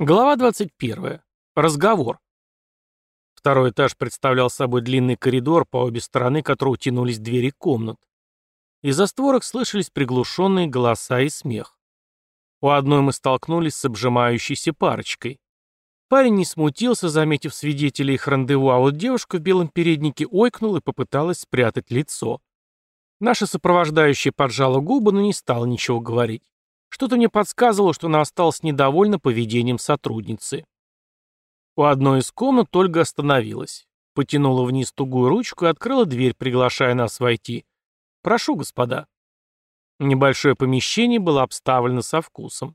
Глава 21. Разговор. Второй этаж представлял собой длинный коридор, по обе стороны которого тянулись двери комнат. Из-за створок слышались приглушенные голоса и смех. У одной мы столкнулись с обжимающейся парочкой. Парень не смутился, заметив свидетелей их рандеву, а вот девушка в белом переднике ойкнула и попыталась спрятать лицо. Наша сопровождающая поджала губы, но не стала ничего говорить. Что-то мне подсказывало, что она осталась недовольна поведением сотрудницы. У одной из комнат Ольга остановилась. Потянула вниз тугую ручку и открыла дверь, приглашая нас войти. «Прошу, господа». Небольшое помещение было обставлено со вкусом.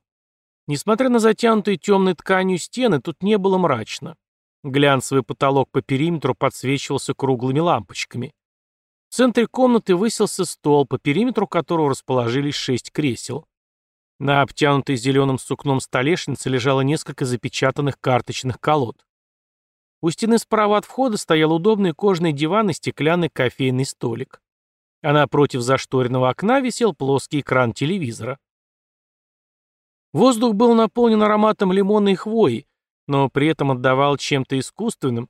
Несмотря на затянутые темной тканью стены, тут не было мрачно. Глянцевый потолок по периметру подсвечивался круглыми лампочками. В центре комнаты высился стол, по периметру которого расположились шесть кресел. На обтянутой зеленым сукном столешнице лежало несколько запечатанных карточных колод. У стены справа от входа стоял удобный кожаный диван и стеклянный кофейный столик. А напротив зашторенного окна висел плоский экран телевизора. Воздух был наполнен ароматом лимона и хвои, но при этом отдавал чем-то искусственным,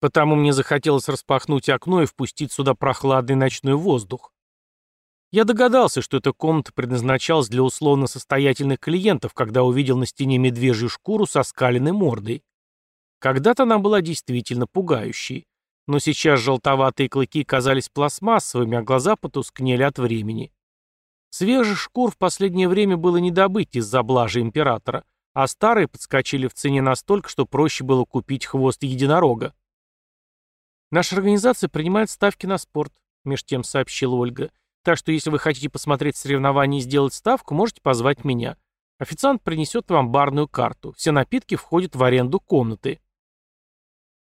потому мне захотелось распахнуть окно и впустить сюда прохладный ночной воздух. Я догадался, что эта комната предназначалась для условно состоятельных клиентов, когда увидел на стене медвежью шкуру со скаленной мордой. Когда-то она была действительно пугающей, но сейчас желтоватые клыки казались пластмассовыми, а глаза потускнели от времени. Свежих шкур в последнее время было не добыть из-за блажи императора, а старые подскочили в цене настолько, что проще было купить хвост единорога. «Наша организация принимает ставки на спорт», — меж тем сообщила Ольга. Так что если вы хотите посмотреть соревнования и сделать ставку, можете позвать меня. Официант принесет вам барную карту. Все напитки входят в аренду комнаты.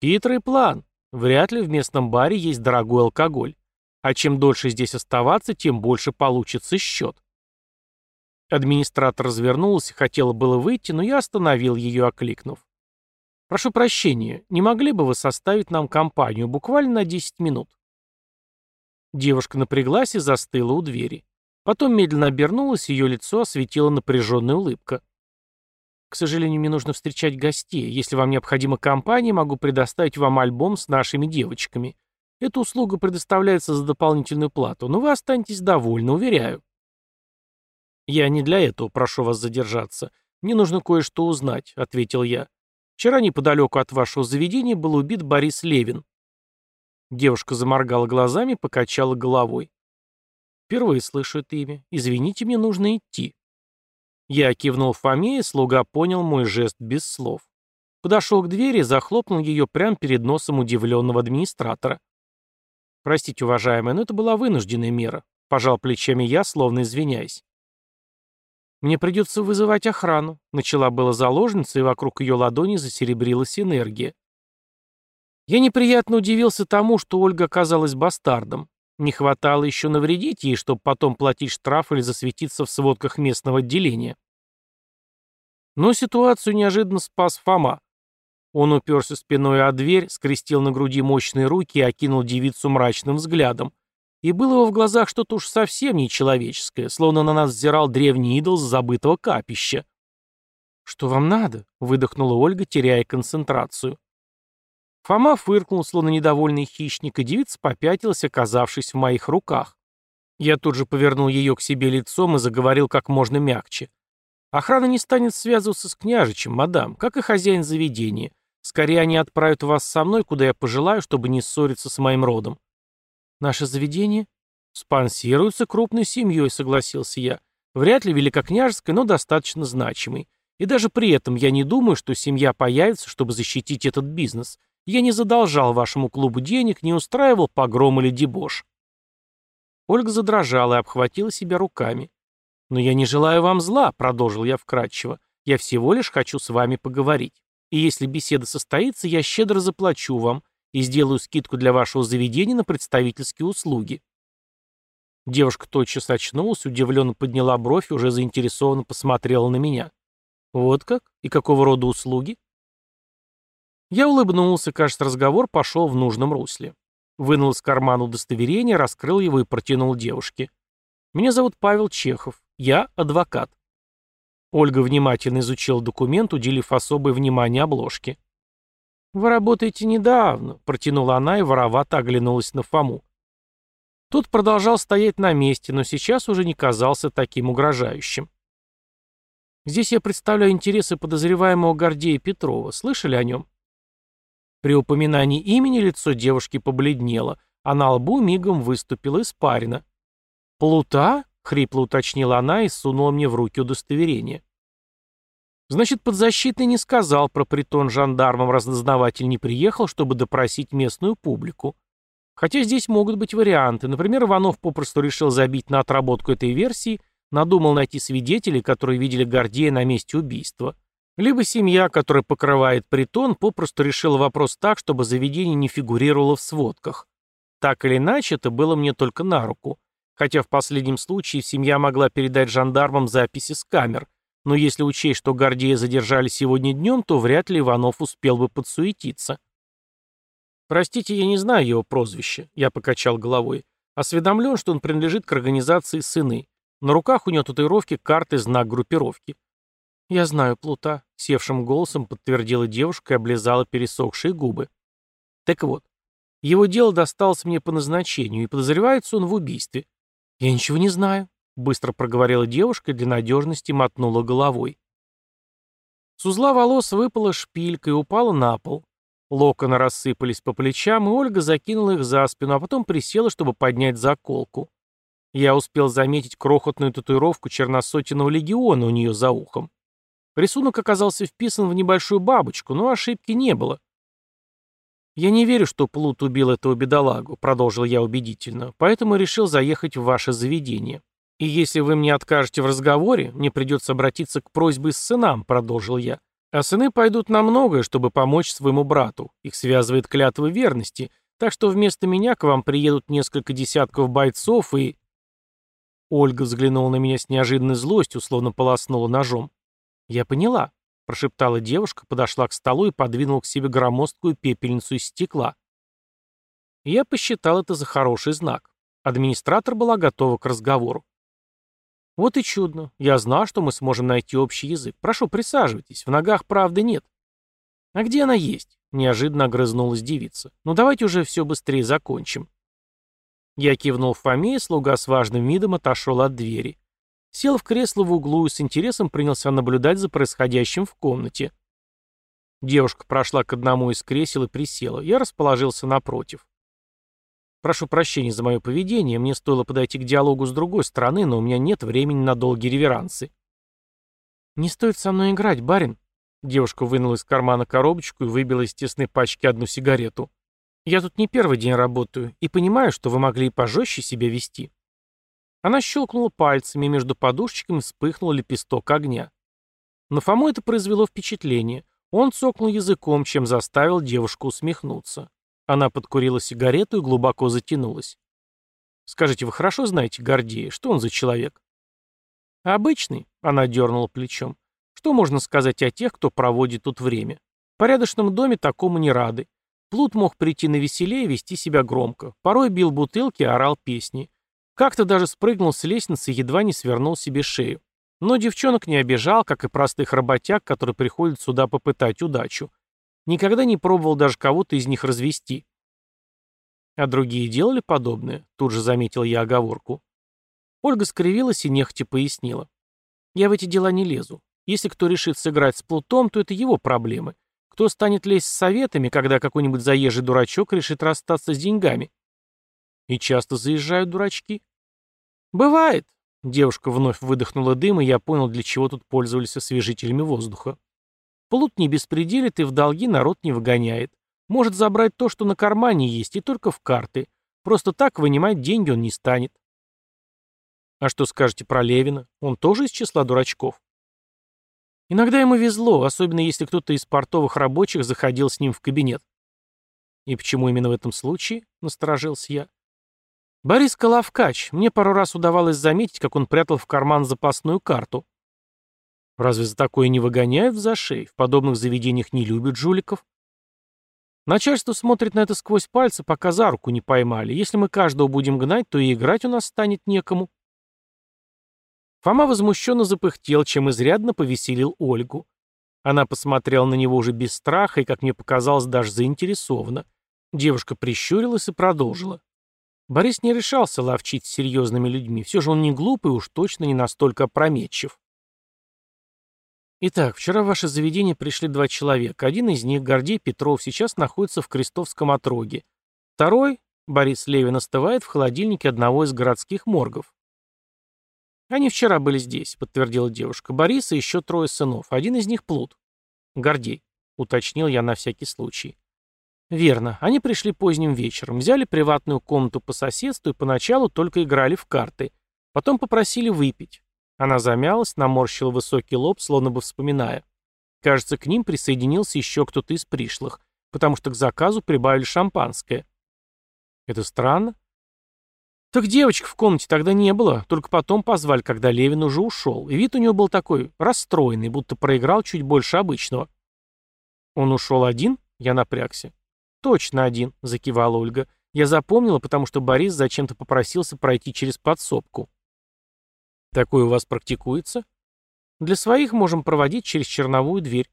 Хитрый план. Вряд ли в местном баре есть дорогой алкоголь. А чем дольше здесь оставаться, тем больше получится счет. Администратор развернулась и хотела было выйти, но я остановил ее, окликнув. «Прошу прощения, не могли бы вы составить нам компанию буквально на 10 минут?» Девушка напряглась и застыла у двери. Потом медленно обернулась, ее лицо осветила напряженная улыбка. «К сожалению, мне нужно встречать гостей. Если вам необходима компания, могу предоставить вам альбом с нашими девочками. Эта услуга предоставляется за дополнительную плату, но вы останетесь довольны, уверяю». «Я не для этого прошу вас задержаться. Мне нужно кое-что узнать», — ответил я. «Вчера неподалеку от вашего заведения был убит Борис Левин. Девушка заморгала глазами, покачала головой. «Впервые слышу это имя. Извините, мне нужно идти». Я кивнул Фоме, и слуга понял мой жест без слов. Подошел к двери, захлопнул ее прямо перед носом удивленного администратора. «Простите, уважаемая, но это была вынужденная мера», — пожал плечами я, словно извиняясь. «Мне придется вызывать охрану», — начала была заложница, и вокруг ее ладони засеребрилась энергия. Я неприятно удивился тому, что Ольга оказалась бастардом. Не хватало еще навредить ей, чтобы потом платить штраф или засветиться в сводках местного отделения. Но ситуацию неожиданно спас Фома. Он уперся спиной о дверь, скрестил на груди мощные руки и окинул девицу мрачным взглядом. И было его в глазах что-то уж совсем нечеловеческое, словно на нас взирал древний идол с забытого капища. «Что вам надо?» — выдохнула Ольга, теряя концентрацию. Фома фыркнул, словно недовольный хищник, и девица попятилась, оказавшись в моих руках. Я тут же повернул ее к себе лицом и заговорил как можно мягче. Охрана не станет связываться с княжичем, мадам, как и хозяин заведения. Скорее они отправят вас со мной, куда я пожелаю, чтобы не ссориться с моим родом. Наше заведение спонсируется крупной семьей, согласился я. Вряд ли великокняжеской, но достаточно значимой. И даже при этом я не думаю, что семья появится, чтобы защитить этот бизнес. Я не задолжал вашему клубу денег, не устраивал погром или дебош. Ольга задрожала и обхватила себя руками. «Но я не желаю вам зла», — продолжил я вкратчиво. «Я всего лишь хочу с вами поговорить. И если беседа состоится, я щедро заплачу вам и сделаю скидку для вашего заведения на представительские услуги». Девушка тотчас очнулась, удивленно подняла бровь и уже заинтересованно посмотрела на меня. «Вот как? И какого рода услуги?» Я улыбнулся, кажется, разговор пошел в нужном русле. Вынул из кармана удостоверение, раскрыл его и протянул девушке. «Меня зовут Павел Чехов. Я адвокат». Ольга внимательно изучила документ, уделив особое внимание обложке. «Вы работаете недавно», — протянула она и воровато оглянулась на Фому. Тот продолжал стоять на месте, но сейчас уже не казался таким угрожающим. «Здесь я представляю интересы подозреваемого Гордея Петрова. Слышали о нем?» При упоминании имени лицо девушки побледнело, а на лбу мигом выступила испарина. «Плута?» — хрипло уточнила она и сунула мне в руки удостоверение. Значит, подзащитный не сказал про притон жандармам, разнознаватель не приехал, чтобы допросить местную публику. Хотя здесь могут быть варианты. Например, Иванов попросту решил забить на отработку этой версии, надумал найти свидетелей, которые видели Гордея на месте убийства. Либо семья, которая покрывает притон, попросту решила вопрос так, чтобы заведение не фигурировало в сводках. Так или иначе, это было мне только на руку. Хотя в последнем случае семья могла передать жандармам записи с камер – но если учесть, что Гордея задержали сегодня днем, то вряд ли Иванов успел бы подсуетиться. «Простите, я не знаю его прозвище», — я покачал головой. Осведомлен, что он принадлежит к организации «Сыны». На руках у него татуировки карты знак группировки. «Я знаю Плута», — севшим голосом подтвердила девушка и облизала пересохшие губы. «Так вот, его дело досталось мне по назначению, и подозревается он в убийстве. Я ничего не знаю», быстро проговорила девушка и для надежности мотнула головой. С узла волос выпала шпилька и упала на пол. Локоны рассыпались по плечам, и Ольга закинула их за спину, а потом присела, чтобы поднять заколку. Я успел заметить крохотную татуировку черносотенного легиона у нее за ухом. Рисунок оказался вписан в небольшую бабочку, но ошибки не было. «Я не верю, что Плут убил этого бедолагу», — продолжил я убедительно, «поэтому решил заехать в ваше заведение. «И если вы мне откажете в разговоре, мне придется обратиться к просьбе с сынам», — продолжил я. «А сыны пойдут на многое, чтобы помочь своему брату. Их связывает клятва верности, так что вместо меня к вам приедут несколько десятков бойцов и...» Ольга взглянула на меня с неожиданной злостью, словно полоснула ножом. «Я поняла», — прошептала девушка, подошла к столу и подвинула к себе громоздкую пепельницу из стекла. Я посчитал это за хороший знак. Администратор была готова к разговору. Вот и чудно. Я знал, что мы сможем найти общий язык. Прошу, присаживайтесь. В ногах правды нет. А где она есть? Неожиданно огрызнулась девица. Ну давайте уже все быстрее закончим. Я кивнул Фоме, и слуга с важным видом отошел от двери. Сел в кресло в углу и с интересом принялся наблюдать за происходящим в комнате. Девушка прошла к одному из кресел и присела. Я расположился напротив. Прошу прощения за мое поведение, мне стоило подойти к диалогу с другой стороны, но у меня нет времени на долгие реверансы. «Не стоит со мной играть, барин». Девушка вынула из кармана коробочку и выбила из тесной пачки одну сигарету. «Я тут не первый день работаю и понимаю, что вы могли и пожестче себя вести». Она щелкнула пальцами, и между подушечками вспыхнул лепесток огня. На Фому это произвело впечатление. Он цокнул языком, чем заставил девушку усмехнуться. Она подкурила сигарету и глубоко затянулась. «Скажите, вы хорошо знаете Гордея? Что он за человек?» «Обычный», — она дернула плечом. «Что можно сказать о тех, кто проводит тут время? В порядочном доме такому не рады. Плут мог прийти на веселее и вести себя громко. Порой бил бутылки и орал песни. Как-то даже спрыгнул с лестницы и едва не свернул себе шею. Но девчонок не обижал, как и простых работяг, которые приходят сюда попытать удачу. Никогда не пробовал даже кого-то из них развести. А другие делали подобное, тут же заметил я оговорку. Ольга скривилась и нехотя пояснила. Я в эти дела не лезу. Если кто решит сыграть с Плутом, то это его проблемы. Кто станет лезть с советами, когда какой-нибудь заезжий дурачок решит расстаться с деньгами? И часто заезжают дурачки. Бывает. Девушка вновь выдохнула дым, и я понял, для чего тут пользовались освежителями воздуха. Плут не беспределит и в долги народ не выгоняет. Может забрать то, что на кармане есть, и только в карты. Просто так вынимать деньги он не станет. А что скажете про Левина? Он тоже из числа дурачков? Иногда ему везло, особенно если кто-то из портовых рабочих заходил с ним в кабинет. И почему именно в этом случае? Насторожился я. Борис Коловкач. Мне пару раз удавалось заметить, как он прятал в карман запасную карту. Разве за такое не выгоняют в зашей? В подобных заведениях не любят жуликов. Начальство смотрит на это сквозь пальцы, пока за руку не поймали. Если мы каждого будем гнать, то и играть у нас станет некому. Фома возмущенно запыхтел, чем изрядно повеселил Ольгу. Она посмотрела на него уже без страха и, как мне показалось, даже заинтересованно. Девушка прищурилась и продолжила. Борис не решался ловчить с серьезными людьми, все же он не глупый, уж точно не настолько опрометчив. Итак, вчера в ваше заведение пришли два человека. Один из них, Гордей Петров, сейчас находится в Крестовском отроге. Второй, Борис Левин, остывает в холодильнике одного из городских моргов. Они вчера были здесь, подтвердила девушка. Борис и еще трое сынов. Один из них плут. Гордей, уточнил я на всякий случай. Верно. Они пришли поздним вечером, взяли приватную комнату по соседству и поначалу только играли в карты. Потом попросили выпить. Она замялась, наморщила высокий лоб, словно бы вспоминая. Кажется, к ним присоединился еще кто-то из пришлых, потому что к заказу прибавили шампанское. Это странно. Так девочек в комнате тогда не было, только потом позвали, когда Левин уже ушел, и вид у него был такой расстроенный, будто проиграл чуть больше обычного. Он ушел один? Я напрягся. Точно один, закивала Ольга. Я запомнила, потому что Борис зачем-то попросился пройти через подсобку. Такое у вас практикуется? Для своих можем проводить через черновую дверь.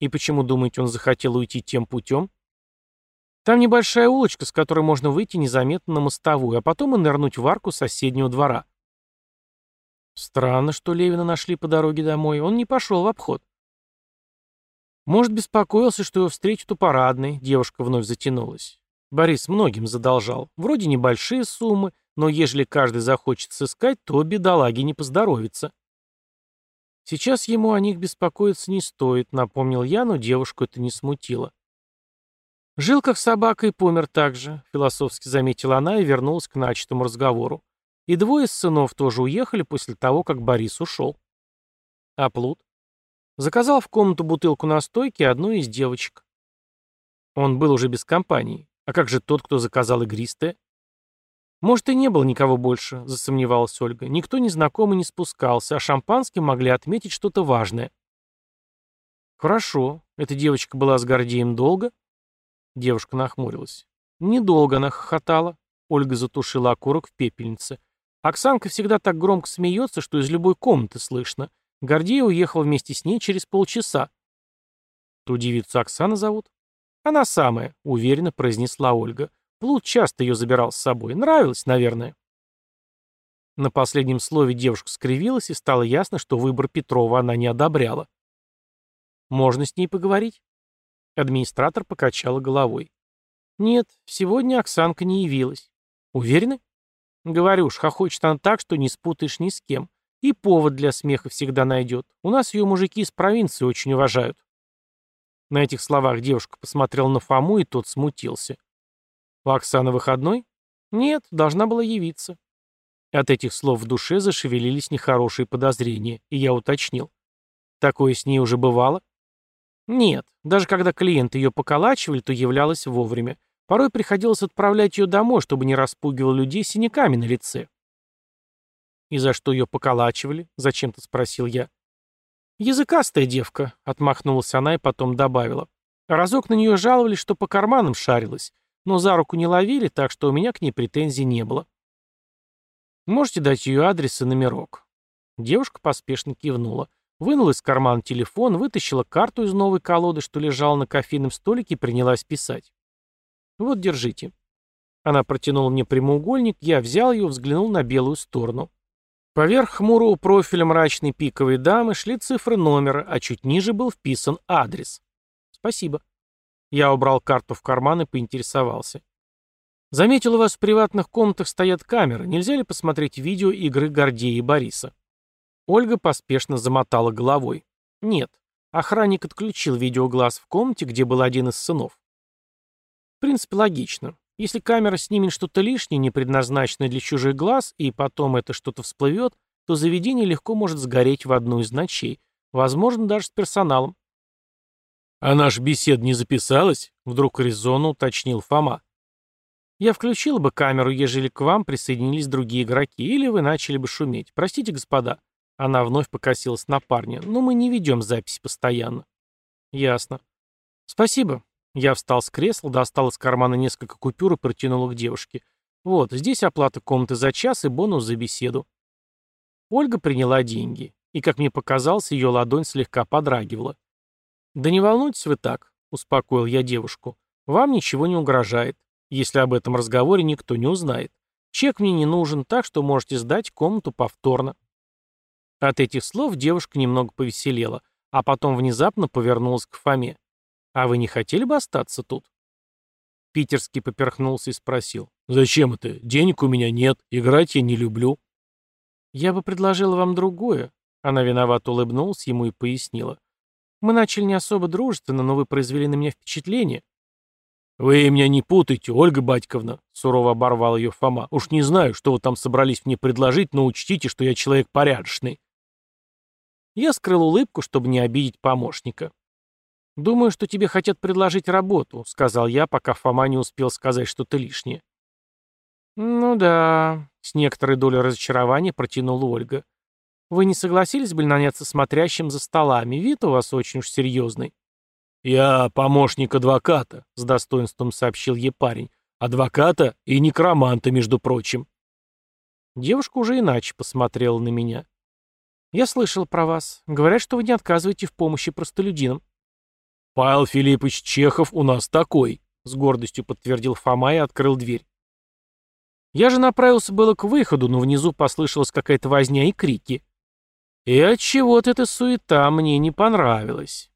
И почему, думаете, он захотел уйти тем путем? Там небольшая улочка, с которой можно выйти незаметно на мостовую, а потом и нырнуть в арку соседнего двора. Странно, что Левина нашли по дороге домой. Он не пошел в обход. Может, беспокоился, что его встретят у парадной. Девушка вновь затянулась. Борис многим задолжал. Вроде небольшие суммы, но ежели каждый захочет сыскать, то бедолаге не поздоровится. Сейчас ему о них беспокоиться не стоит, напомнил я, но девушку это не смутило. Жил как собака и помер так же, философски заметила она и вернулась к начатому разговору. И двое сынов тоже уехали после того, как Борис ушел. А Плут? Заказал в комнату бутылку настойки одну из девочек. Он был уже без компании. А как же тот, кто заказал игристое? «Может, и не было никого больше», — засомневалась Ольга. «Никто незнакомый не спускался, а шампанским могли отметить что-то важное». «Хорошо. Эта девочка была с Гордеем долго?» Девушка нахмурилась. «Недолго она хохотала». Ольга затушила окурок в пепельнице. «Оксанка всегда так громко смеется, что из любой комнаты слышно. Гордей уехал вместе с ней через полчаса». «Ту девицу Оксана зовут?» «Она самая», — уверенно произнесла Ольга. Плут часто ее забирал с собой. Нравилось, наверное. На последнем слове девушка скривилась, и стало ясно, что выбор Петрова она не одобряла. «Можно с ней поговорить?» Администратор покачала головой. «Нет, сегодня Оксанка не явилась. Уверены?» «Говорю ж, хохочет она так, что не спутаешь ни с кем. И повод для смеха всегда найдет. У нас ее мужики из провинции очень уважают». На этих словах девушка посмотрела на Фому, и тот смутился. «У Оксаны выходной?» «Нет, должна была явиться». От этих слов в душе зашевелились нехорошие подозрения, и я уточнил. «Такое с ней уже бывало?» «Нет, даже когда клиенты ее поколачивали, то являлась вовремя. Порой приходилось отправлять ее домой, чтобы не распугивал людей синяками на лице». «И за что ее поколачивали?» — зачем-то спросил я. «Языкастая девка», — отмахнулась она и потом добавила. Разок на нее жаловали, что по карманам шарилась но за руку не ловили, так что у меня к ней претензий не было. Можете дать ее адрес и номерок?» Девушка поспешно кивнула. Вынула из кармана телефон, вытащила карту из новой колоды, что лежала на кофейном столике, и принялась писать. «Вот, держите». Она протянула мне прямоугольник, я взял ее, взглянул на белую сторону. Поверх хмурого профиля мрачной пиковой дамы шли цифры номера, а чуть ниже был вписан адрес. «Спасибо». Я убрал карту в карман и поинтересовался. Заметил, у вас в приватных комнатах стоят камеры. Нельзя ли посмотреть видео игры Гордея и Бориса? Ольга поспешно замотала головой. Нет. Охранник отключил видеоглаз в комнате, где был один из сынов. В принципе, логично. Если камера снимет что-то лишнее, не предназначенное для чужих глаз, и потом это что-то всплывет, то заведение легко может сгореть в одну из ночей. Возможно, даже с персоналом. «А наш бесед не записалась?» — вдруг резонно уточнил Фома. «Я включила бы камеру, ежели к вам присоединились другие игроки, или вы начали бы шуметь. Простите, господа». Она вновь покосилась на парня. «Но мы не ведем запись постоянно». «Ясно». «Спасибо». Я встал с кресла, достал из кармана несколько купюр и протянул их девушке. «Вот, здесь оплата комнаты за час и бонус за беседу». Ольга приняла деньги, и, как мне показалось, ее ладонь слегка подрагивала. «Да не волнуйтесь вы так», — успокоил я девушку. «Вам ничего не угрожает, если об этом разговоре никто не узнает. Чек мне не нужен, так что можете сдать комнату повторно». От этих слов девушка немного повеселела, а потом внезапно повернулась к Фоме. «А вы не хотели бы остаться тут?» Питерский поперхнулся и спросил. «Зачем это? Денег у меня нет, играть я не люблю». «Я бы предложила вам другое». Она виновато улыбнулась ему и пояснила. «Мы начали не особо дружественно, но вы произвели на меня впечатление». «Вы меня не путайте, Ольга Батьковна», — сурово оборвал ее Фома. «Уж не знаю, что вы там собрались мне предложить, но учтите, что я человек порядочный». Я скрыл улыбку, чтобы не обидеть помощника. «Думаю, что тебе хотят предложить работу», — сказал я, пока Фома не успел сказать что-то лишнее. «Ну да», — с некоторой долей разочарования протянула Ольга. «Вы не согласились бы наняться смотрящим за столами? Вид у вас очень уж серьезный». «Я помощник адвоката», — с достоинством сообщил ей парень. «Адвоката и некроманта, между прочим». Девушка уже иначе посмотрела на меня. «Я слышал про вас. Говорят, что вы не отказываете в помощи простолюдинам». «Павел Филиппович Чехов у нас такой», — с гордостью подтвердил Фома и открыл дверь. Я же направился было к выходу, но внизу послышалась какая-то возня и крики. И от чего то эта суета мне не понравилась.